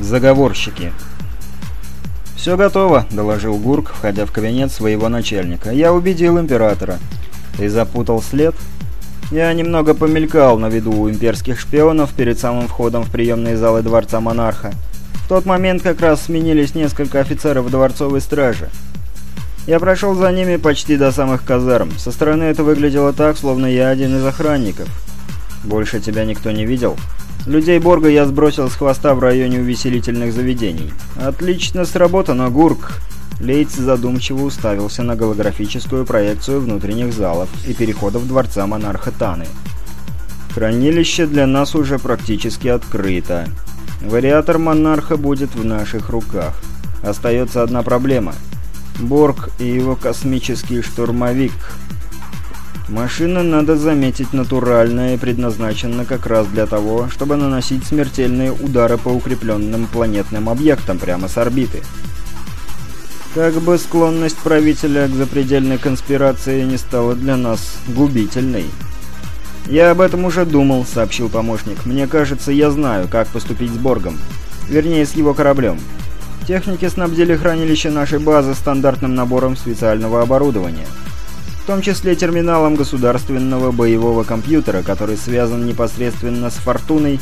Заговорщики. «Все готово», — доложил Гурк, входя в кабинет своего начальника. «Я убедил Императора». «Ты запутал след?» «Я немного помелькал на виду у имперских шпионов перед самым входом в приемные залы Дворца Монарха. В тот момент как раз сменились несколько офицеров дворцовой стражи. Я прошел за ними почти до самых казарм. Со стороны это выглядело так, словно я один из охранников. Больше тебя никто не видел?» Людей Борга я сбросил с хвоста в районе увеселительных заведений. Отлично сработано, Гурк. Лейтс задумчиво уставился на голографическую проекцию внутренних залов и переходов дворца монарха Таны. Хранилище для нас уже практически открыто. Вариатор монарха будет в наших руках. Остается одна проблема. Борг и его космический штурмовик – Машина, надо заметить, натуральная и предназначена как раз для того, чтобы наносить смертельные удары по укрепленным планетным объектам прямо с орбиты. Как бы склонность правителя к запредельной конспирации не стала для нас губительной. «Я об этом уже думал», — сообщил помощник. «Мне кажется, я знаю, как поступить с Боргом. Вернее, с его кораблем. Техники снабдили хранилище нашей базы стандартным набором специального оборудования» в том числе терминалом государственного боевого компьютера, который связан непосредственно с «Фортуной»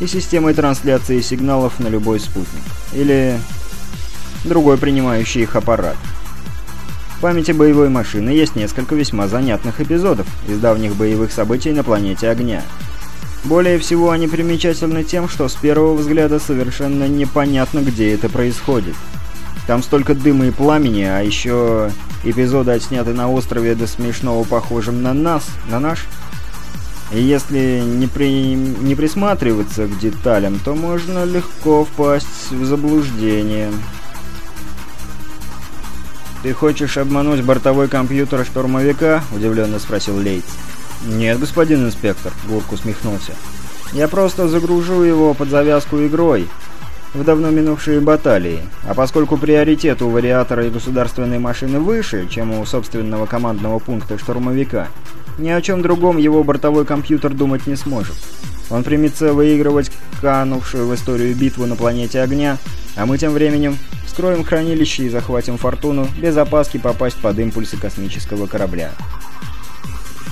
и системой трансляции сигналов на любой спутник. Или другой принимающий их аппарат. В памяти боевой машины есть несколько весьма занятных эпизодов из давних боевых событий на планете Огня. Более всего они примечательны тем, что с первого взгляда совершенно непонятно, где это происходит. Там столько дыма и пламени, а еще эпизоды отсняты на острове до смешного похожим на нас, на наш. И если не, при... не присматриваться к деталям, то можно легко впасть в заблуждение. «Ты хочешь обмануть бортовой компьютер штурмовика?» – удивленно спросил Лейтс. «Нет, господин инспектор», – Гурк усмехнулся. «Я просто загружу его под завязку игрой, в давно минувшие баталии, а поскольку приоритет у вариатора и государственной машины выше, чем у собственного командного пункта штурмовика, ни о чем другом его бортовой компьютер думать не сможет. Он примется выигрывать канувшую в историю битву на планете огня, а мы тем временем скроем хранилище и захватим фортуну без опаски попасть под импульсы космического корабля.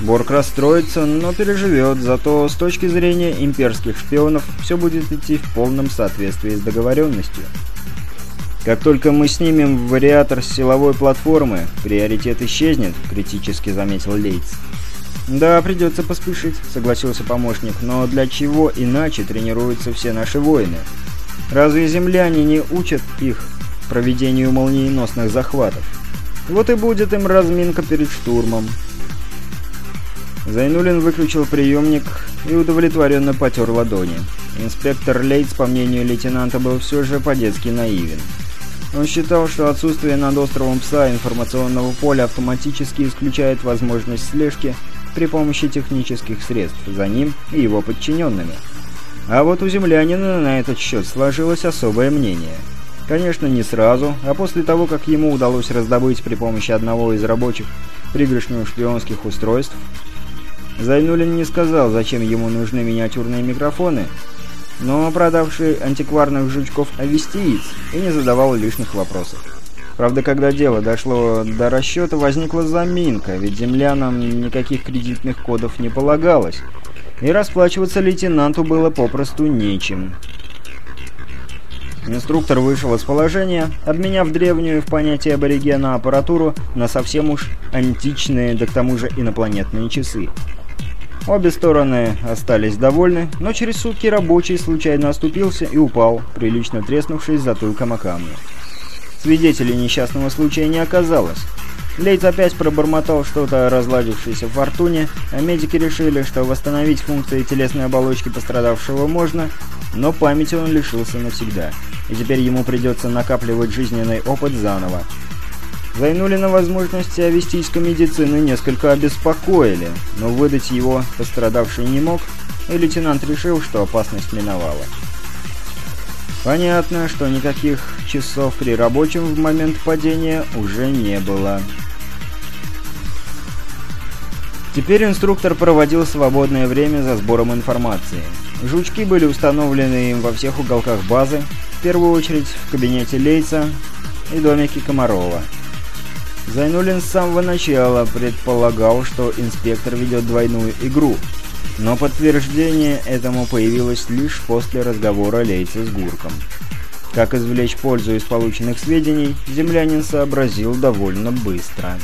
Борг расстроится, но переживет, зато с точки зрения имперских шпионов все будет идти в полном соответствии с договоренностью. Как только мы снимем вариатор с силовой платформы, приоритет исчезнет, критически заметил Лейтс. «Да, придется поспешить», — согласился помощник, «но для чего иначе тренируются все наши воины? Разве земляне не учат их проведению молниеносных захватов? Вот и будет им разминка перед штурмом». Зайнулин выключил приемник и удовлетворенно потер ладони. Инспектор Лейтс, по мнению лейтенанта, был все же по-детски наивен. Он считал, что отсутствие над островом Пса информационного поля автоматически исключает возможность слежки при помощи технических средств за ним и его подчиненными. А вот у землянина на этот счет сложилось особое мнение. Конечно, не сразу, а после того, как ему удалось раздобыть при помощи одного из рабочих пригоршню шпионских устройств, Зайнулин не сказал, зачем ему нужны миниатюрные микрофоны, но продавший антикварных жучков авестиец и не задавал лишних вопросов. Правда, когда дело дошло до расчета, возникла заминка, ведь землянам никаких кредитных кодов не полагалось, и расплачиваться лейтенанту было попросту нечем. Инструктор вышел из положения, обменяв древнюю в понятии аборигена аппаратуру на совсем уж античные, да к тому же инопланетные часы. Обе стороны остались довольны, но через сутки рабочий случайно оступился и упал, прилично треснувшись затылком о камни. Свидетелей несчастного случая не оказалось. Лейц опять пробормотал что-то о разладившейся фортуне, а медики решили, что восстановить функции телесной оболочки пострадавшего можно, но памяти он лишился навсегда, и теперь ему придется накапливать жизненный опыт заново, Зайнулина возможности авестийской медицины несколько обеспокоили, но выдать его пострадавший не мог, и лейтенант решил, что опасность миновала. Понятно, что никаких часов при рабочем в момент падения уже не было. Теперь инструктор проводил свободное время за сбором информации. Жучки были установлены им во всех уголках базы, В первую очередь в кабинете Лейца и домике Комарова. Зайнулин с самого начала предполагал, что инспектор ведет двойную игру, но подтверждение этому появилось лишь после разговора Лейца с Гурком. Как извлечь пользу из полученных сведений, землянин сообразил довольно быстро.